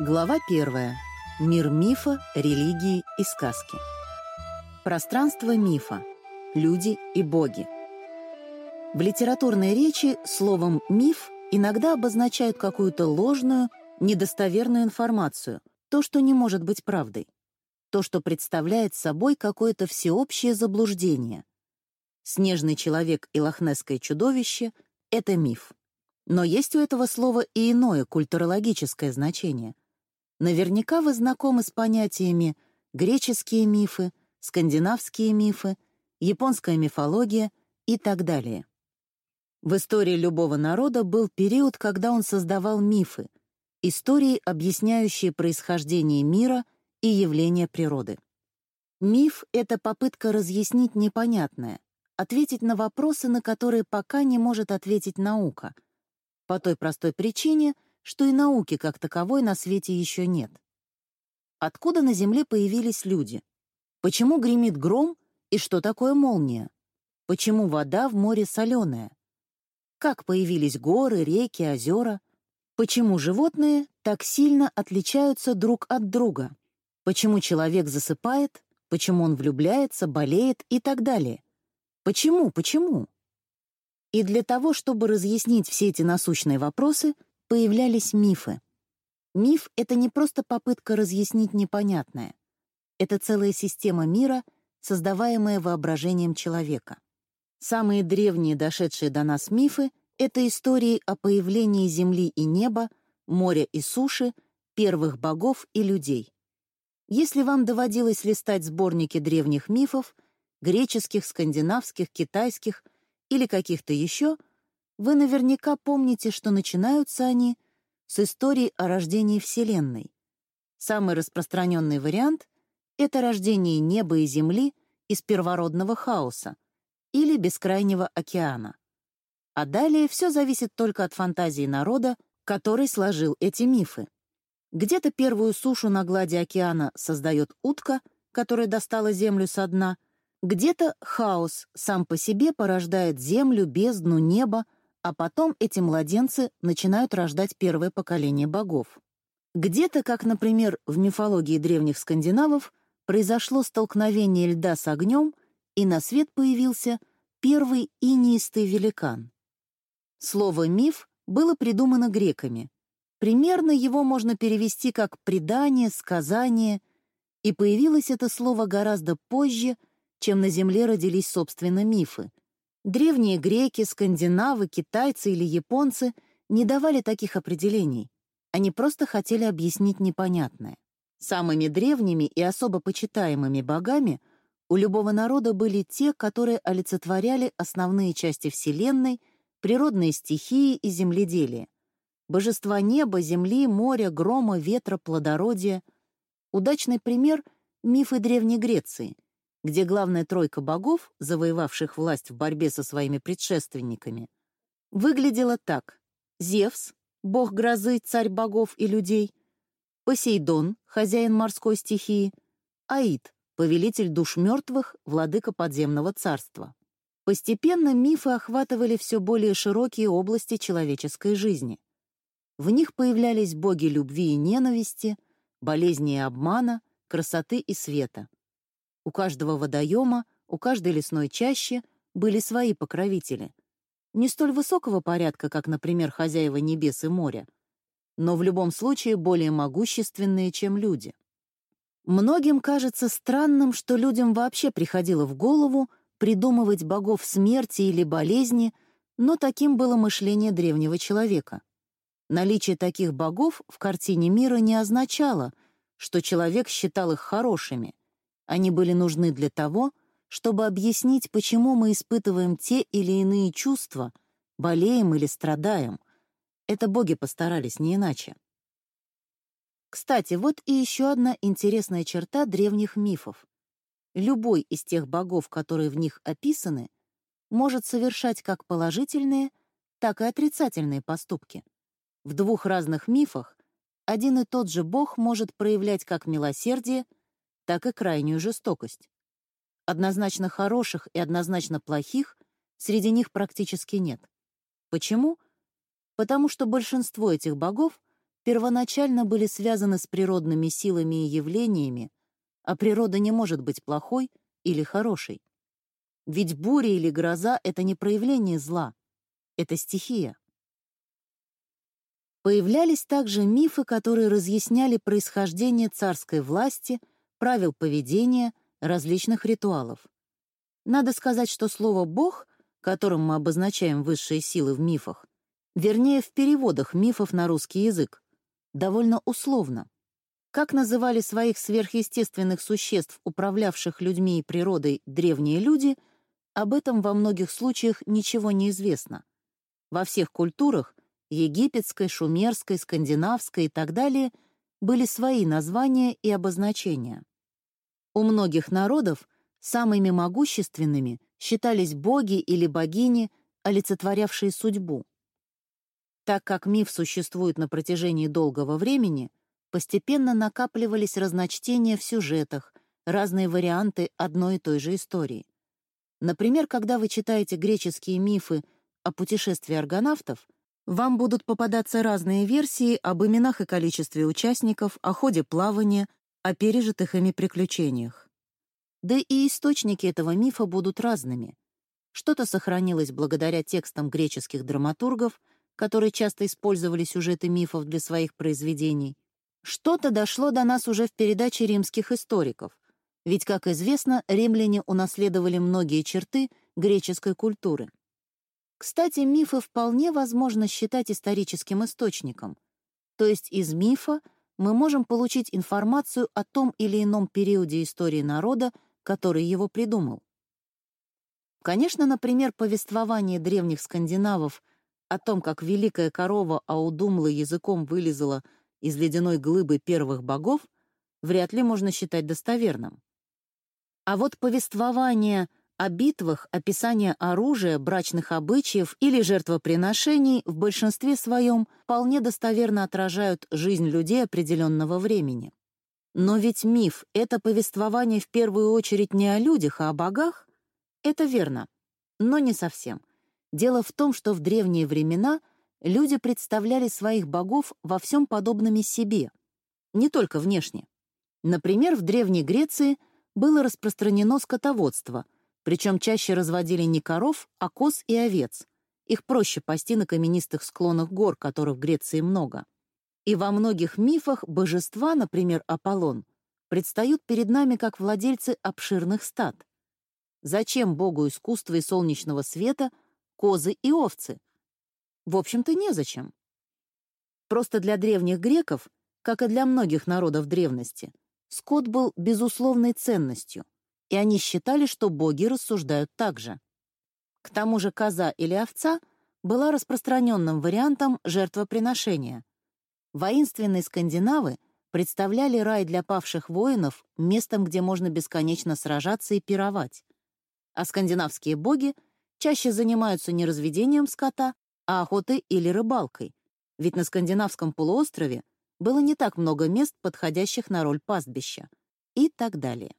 Глава первая. Мир мифа, религии и сказки. Пространство мифа. Люди и боги. В литературной речи словом «миф» иногда обозначают какую-то ложную, недостоверную информацию, то, что не может быть правдой, то, что представляет собой какое-то всеобщее заблуждение. Снежный человек и лохнесское чудовище — это миф. Но есть у этого слова и иное культурологическое значение. Наверняка вы знакомы с понятиями греческие мифы, скандинавские мифы, японская мифология и так далее. В истории любого народа был период, когда он создавал мифы, истории, объясняющие происхождение мира и явления природы. Миф — это попытка разъяснить непонятное, ответить на вопросы, на которые пока не может ответить наука, по той простой причине, что и науки как таковой на свете еще нет. Откуда на Земле появились люди? Почему гремит гром и что такое молния? Почему вода в море соленая? Как появились горы, реки, озера? Почему животные так сильно отличаются друг от друга? Почему человек засыпает? Почему он влюбляется, болеет и так далее? Почему, почему? И для того, чтобы разъяснить все эти насущные вопросы, появлялись мифы. Миф — это не просто попытка разъяснить непонятное. Это целая система мира, создаваемая воображением человека. Самые древние дошедшие до нас мифы — это истории о появлении земли и неба, моря и суши, первых богов и людей. Если вам доводилось листать сборники древних мифов, греческих, скандинавских, китайских — или каких-то еще, вы наверняка помните, что начинаются они с истории о рождении Вселенной. Самый распространенный вариант — это рождение неба и земли из первородного хаоса или бескрайнего океана. А далее все зависит только от фантазии народа, который сложил эти мифы. Где-то первую сушу на глади океана создает утка, которая достала землю со дна, где-то хаос сам по себе порождает землю, бездну, небо, а потом эти младенцы начинают рождать первое поколение богов. Где-то, как, например, в мифологии древних скандинавов, произошло столкновение льда с огнем, и на свет появился первый инеистый великан. Слово «миф» было придумано греками. Примерно его можно перевести как «предание», «сказание», и появилось это слово гораздо позже — чем на Земле родились, собственно, мифы. Древние греки, скандинавы, китайцы или японцы не давали таких определений. Они просто хотели объяснить непонятное. Самыми древними и особо почитаемыми богами у любого народа были те, которые олицетворяли основные части Вселенной, природные стихии и земледелие. Божества неба, земли, моря, грома, ветра, плодородия. Удачный пример — мифы Древней Греции — где главная тройка богов, завоевавших власть в борьбе со своими предшественниками, выглядела так. Зевс, бог грозы, царь богов и людей, Посейдон, хозяин морской стихии, Аид, повелитель душ мертвых, владыка подземного царства. Постепенно мифы охватывали все более широкие области человеческой жизни. В них появлялись боги любви и ненависти, болезни и обмана, красоты и света. У каждого водоема, у каждой лесной чащи были свои покровители. Не столь высокого порядка, как, например, хозяева небес и моря, но в любом случае более могущественные, чем люди. Многим кажется странным, что людям вообще приходило в голову придумывать богов смерти или болезни, но таким было мышление древнего человека. Наличие таких богов в картине мира не означало, что человек считал их хорошими — они были нужны для того, чтобы объяснить, почему мы испытываем те или иные чувства, болеем или страдаем. Это боги постарались не иначе. Кстати, вот и еще одна интересная черта древних мифов. Любой из тех богов, которые в них описаны, может совершать как положительные, так и отрицательные поступки. В двух разных мифах один и тот же бог может проявлять как милосердие, так и крайнюю жестокость. Однозначно хороших и однозначно плохих среди них практически нет. Почему? Потому что большинство этих богов первоначально были связаны с природными силами и явлениями, а природа не может быть плохой или хорошей. Ведь буря или гроза — это не проявление зла, это стихия. Появлялись также мифы, которые разъясняли происхождение царской власти, правил поведения, различных ритуалов. Надо сказать, что слово «бог», которым мы обозначаем высшие силы в мифах, вернее, в переводах мифов на русский язык, довольно условно. Как называли своих сверхъестественных существ, управлявших людьми и природой, древние люди, об этом во многих случаях ничего не известно. Во всех культурах — египетской, шумерской, скандинавской и так далее — были свои названия и обозначения. У многих народов самыми могущественными считались боги или богини, олицетворявшие судьбу. Так как миф существует на протяжении долгого времени, постепенно накапливались разночтения в сюжетах, разные варианты одной и той же истории. Например, когда вы читаете греческие мифы о путешествии аргонавтов, вам будут попадаться разные версии об именах и количестве участников, о ходе плавания, о пережитых ими приключениях. Да и источники этого мифа будут разными. Что-то сохранилось благодаря текстам греческих драматургов, которые часто использовали сюжеты мифов для своих произведений. Что-то дошло до нас уже в передаче римских историков, ведь, как известно, римляне унаследовали многие черты греческой культуры. Кстати, мифы вполне возможно считать историческим источником, то есть из мифа мы можем получить информацию о том или ином периоде истории народа, который его придумал. Конечно, например, повествование древних скандинавов о том, как великая корова Аудумла языком вылезала из ледяной глыбы первых богов, вряд ли можно считать достоверным. А вот повествование о битвах, описание оружия, брачных обычаев или жертвоприношений в большинстве своем вполне достоверно отражают жизнь людей определенного времени. Но ведь миф — это повествование в первую очередь не о людях, а о богах? Это верно, но не совсем. Дело в том, что в древние времена люди представляли своих богов во всем подобными себе, не только внешне. Например, в Древней Греции было распространено скотоводство — причем чаще разводили не коров, а коз и овец. Их проще пасти на каменистых склонах гор, которых в Греции много. И во многих мифах божества, например, Аполлон, предстают перед нами как владельцы обширных стад. Зачем Богу искусства и солнечного света козы и овцы? В общем-то, незачем. Просто для древних греков, как и для многих народов древности, скот был безусловной ценностью и они считали, что боги рассуждают так же. К тому же коза или овца была распространенным вариантом жертвоприношения. Воинственные скандинавы представляли рай для павших воинов местом, где можно бесконечно сражаться и пировать. А скандинавские боги чаще занимаются не разведением скота, а охотой или рыбалкой, ведь на скандинавском полуострове было не так много мест, подходящих на роль пастбища, и так далее.